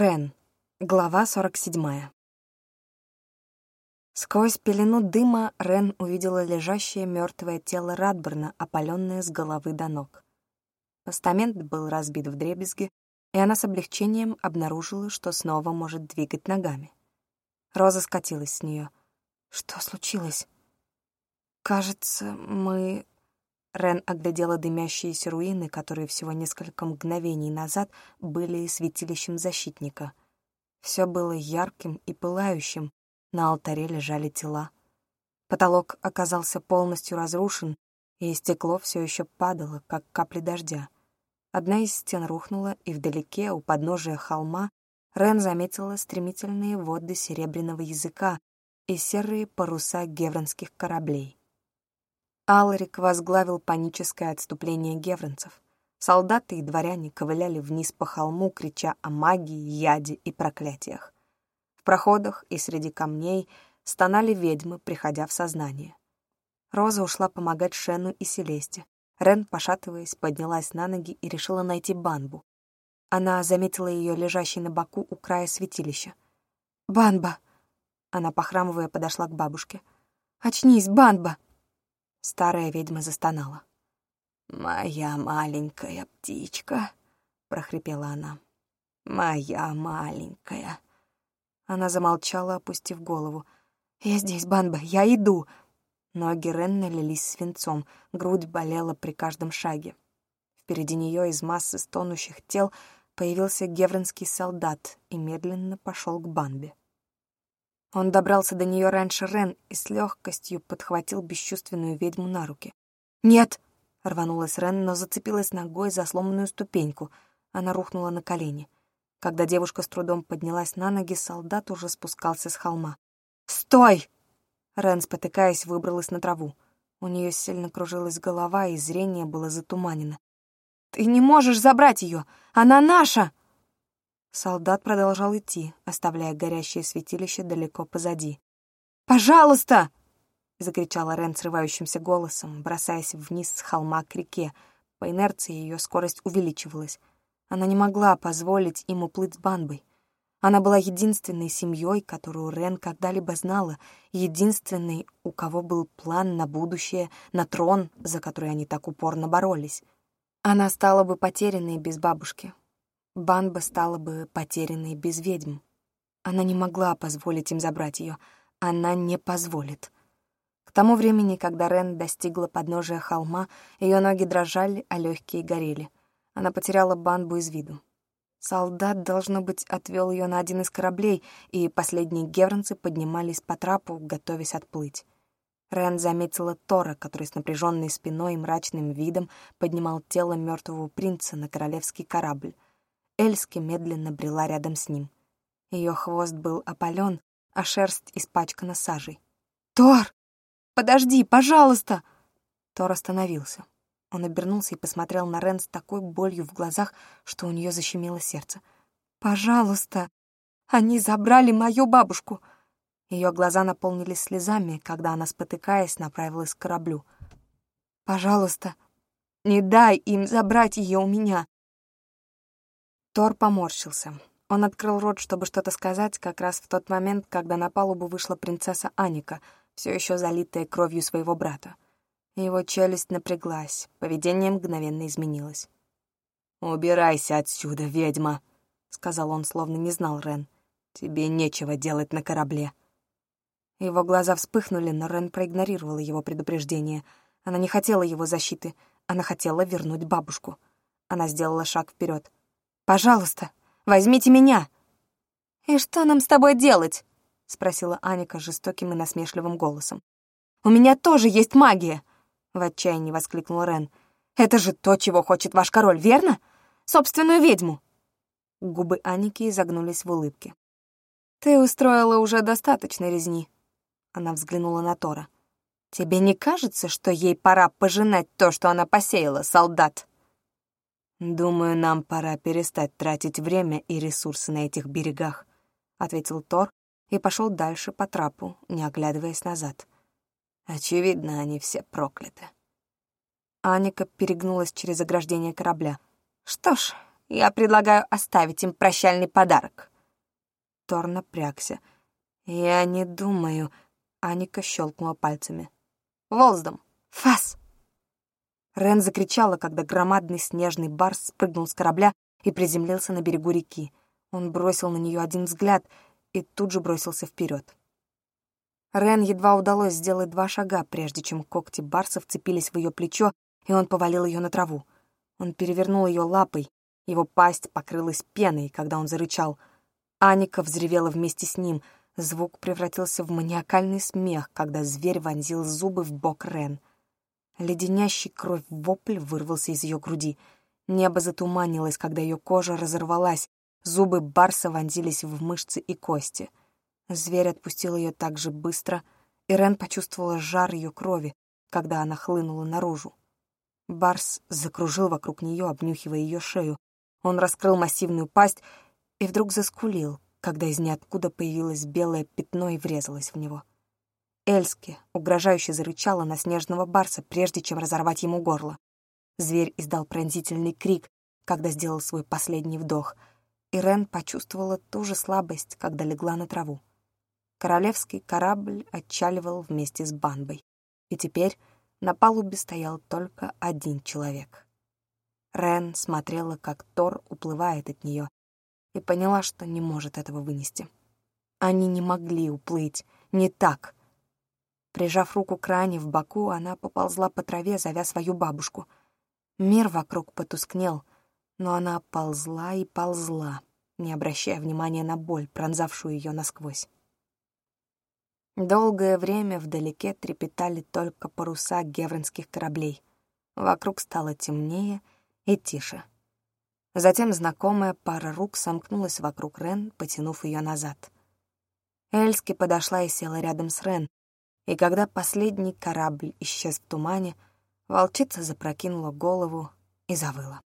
Рен. Глава 47. Сквозь пелену дыма Рен увидела лежащее мертвое тело Радберна, опаленное с головы до ног. Постамент был разбит в дребезги, и она с облегчением обнаружила, что снова может двигать ногами. Роза скатилась с нее. «Что случилось?» «Кажется, мы...» Рен оглядела дымящиеся руины, которые всего несколько мгновений назад были святилищем защитника. Все было ярким и пылающим, на алтаре лежали тела. Потолок оказался полностью разрушен, и стекло все еще падало, как капли дождя. Одна из стен рухнула, и вдалеке, у подножия холма, Рен заметила стремительные воды серебряного языка и серые паруса гевронских кораблей. Алрик возглавил паническое отступление гевронцев. Солдаты и дворяне ковыляли вниз по холму, крича о магии, яде и проклятиях. В проходах и среди камней стонали ведьмы, приходя в сознание. Роза ушла помогать Шену и Селесте. Рен, пошатываясь, поднялась на ноги и решила найти Банбу. Она заметила ее лежащей на боку у края святилища. «Банба!» Она, похрамывая, подошла к бабушке. «Очнись, Банба!» Старая ведьма застонала. «Моя маленькая птичка», — прохрипела она. «Моя маленькая». Она замолчала, опустив голову. «Я здесь, Банба, я иду!» Ноги Рен налились свинцом, грудь болела при каждом шаге. Впереди нее из массы стонущих тел появился гевронский солдат и медленно пошел к Банбе. Он добрался до нее раньше Рен и с легкостью подхватил бесчувственную ведьму на руки. «Нет!» — рванулась Рен, но зацепилась ногой за сломанную ступеньку. Она рухнула на колени. Когда девушка с трудом поднялась на ноги, солдат уже спускался с холма. «Стой!» Рен, спотыкаясь, выбралась на траву. У нее сильно кружилась голова, и зрение было затуманено. «Ты не можешь забрать ее! Она наша!» Солдат продолжал идти, оставляя горящее святилище далеко позади. «Пожалуйста!» — закричала Рен срывающимся голосом, бросаясь вниз с холма к реке. По инерции ее скорость увеличивалась. Она не могла позволить им уплыть с Банбой. Она была единственной семьей, которую Рен когда-либо знала, единственной, у кого был план на будущее, на трон, за который они так упорно боролись. Она стала бы потерянной без бабушки, Банба стала бы потерянной без ведьм. Она не могла позволить им забрать ее. Она не позволит. К тому времени, когда Рен достигла подножия холма, ее ноги дрожали, а легкие горели. Она потеряла Банбу из виду. Солдат, должно быть, отвел ее на один из кораблей, и последние гевронцы поднимались по трапу, готовясь отплыть. Рен заметила Тора, который с напряженной спиной и мрачным видом поднимал тело мертвого принца на королевский корабль. Эльски медленно брела рядом с ним. Ее хвост был опален, а шерсть испачкана сажей. «Тор! Подожди, пожалуйста!» Тор остановился. Он обернулся и посмотрел на Рен с такой болью в глазах, что у нее защемило сердце. «Пожалуйста! Они забрали мою бабушку!» Ее глаза наполнились слезами, когда она, спотыкаясь, направилась к кораблю. «Пожалуйста, не дай им забрать ее у меня!» Тор поморщился. Он открыл рот, чтобы что-то сказать, как раз в тот момент, когда на палубу вышла принцесса Аника, все еще залитая кровью своего брата. Его челюсть напряглась, поведение мгновенно изменилось. «Убирайся отсюда, ведьма!» — сказал он, словно не знал Рен. «Тебе нечего делать на корабле». Его глаза вспыхнули, но Рен проигнорировала его предупреждение. Она не хотела его защиты, она хотела вернуть бабушку. Она сделала шаг вперед. Пожалуйста, возьмите меня!» «И что нам с тобой делать?» — спросила Аника жестоким и насмешливым голосом. «У меня тоже есть магия!» — в отчаянии воскликнул Рен. «Это же то, чего хочет ваш король, верно? Собственную ведьму!» Губы Аники изогнулись в улыбке. «Ты устроила уже достаточно резни». Она взглянула на Тора. «Тебе не кажется, что ей пора пожинать то, что она посеяла, солдат?» «Думаю, нам пора перестать тратить время и ресурсы на этих берегах», — ответил Тор и пошел дальше по трапу, не оглядываясь назад. «Очевидно, они все прокляты». Аника перегнулась через ограждение корабля. «Что ж, я предлагаю оставить им прощальный подарок. Тор напрягся. «Я не думаю...» Аника щелкнула пальцами. «Волсдом! Фас!» Рен закричала, когда громадный снежный барс спрыгнул с корабля и приземлился на берегу реки. Он бросил на нее один взгляд и тут же бросился вперед. Рен едва удалось сделать два шага, прежде чем когти барса вцепились в ее плечо, и он повалил ее на траву. Он перевернул ее лапой, его пасть покрылась пеной, когда он зарычал. Аника взревела вместе с ним. Звук превратился в маниакальный смех, когда зверь вонзил зубы в бок Рен. Леденящий кровь вопль вырвался из ее груди. Небо затуманилось, когда ее кожа разорвалась, зубы барса вонзились в мышцы и кости. Зверь отпустил ее так же быстро, и Рен почувствовала жар ее крови, когда она хлынула наружу. Барс закружил вокруг нее, обнюхивая ее шею. Он раскрыл массивную пасть и вдруг заскулил, когда из ниоткуда появилось белое пятно и врезалось в него. Эльски угрожающе зарычала на снежного барса, прежде чем разорвать ему горло. Зверь издал пронзительный крик, когда сделал свой последний вдох, и Рен почувствовала ту же слабость, когда легла на траву. Королевский корабль отчаливал вместе с Банбой, и теперь на палубе стоял только один человек. Рен смотрела, как Тор уплывает от нее, и поняла, что не может этого вынести. Они не могли уплыть, не так. Прижав руку к ране в боку, она поползла по траве, зовя свою бабушку. Мир вокруг потускнел, но она ползла и ползла, не обращая внимания на боль, пронзавшую ее насквозь. Долгое время вдалеке трепетали только паруса гевронских кораблей. Вокруг стало темнее и тише. Затем знакомая пара рук сомкнулась вокруг Рен, потянув ее назад. Эльски подошла и села рядом с Рен, и когда последний корабль исчез в тумане, волчица запрокинула голову и завыла.